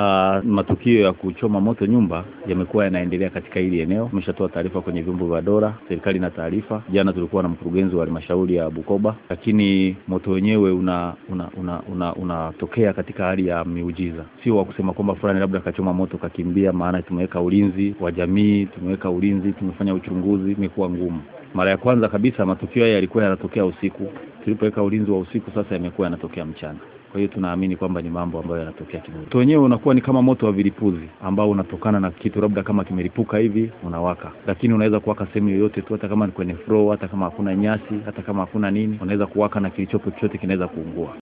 uh, matukio ya kuchoma moto nyumba yamekuwa yanaendelea katika hili eneo. Tumeshatoa taarifa kwenye vyombo vya dola, serikali na taarifa. Jana tulikuwa na mkurugenzi wa halmashauri ya Bukoba, lakini moto wenyewe una unatokea una, una, una katika hali ya miujiza, sio wa kusema kwamba fulani labda kachoma moto kakimbia. Maana tumeweka ulinzi wa jamii, tumeweka ulinzi, tumefanya uchunguzi, imekuwa ngumu. Mara ya kwanza kabisa matukio haya yalikuwa yanatokea usiku. Tulipoweka ulinzi wa usiku, sasa yamekuwa yanatokea mchana. Kwa hiyo tunaamini kwamba ni mambo ambayo yanatokea kidogo. Moto wenyewe unakuwa ni kama moto wa vilipuzi ambao unatokana na kitu labda kama kimelipuka hivi unawaka, lakini unaweza kuwaka sehemu yoyote tu, hata kama ni kwenye floor, hata kama hakuna nyasi, hata kama hakuna nini, unaweza kuwaka na kilichopo chochote kinaweza kuungua.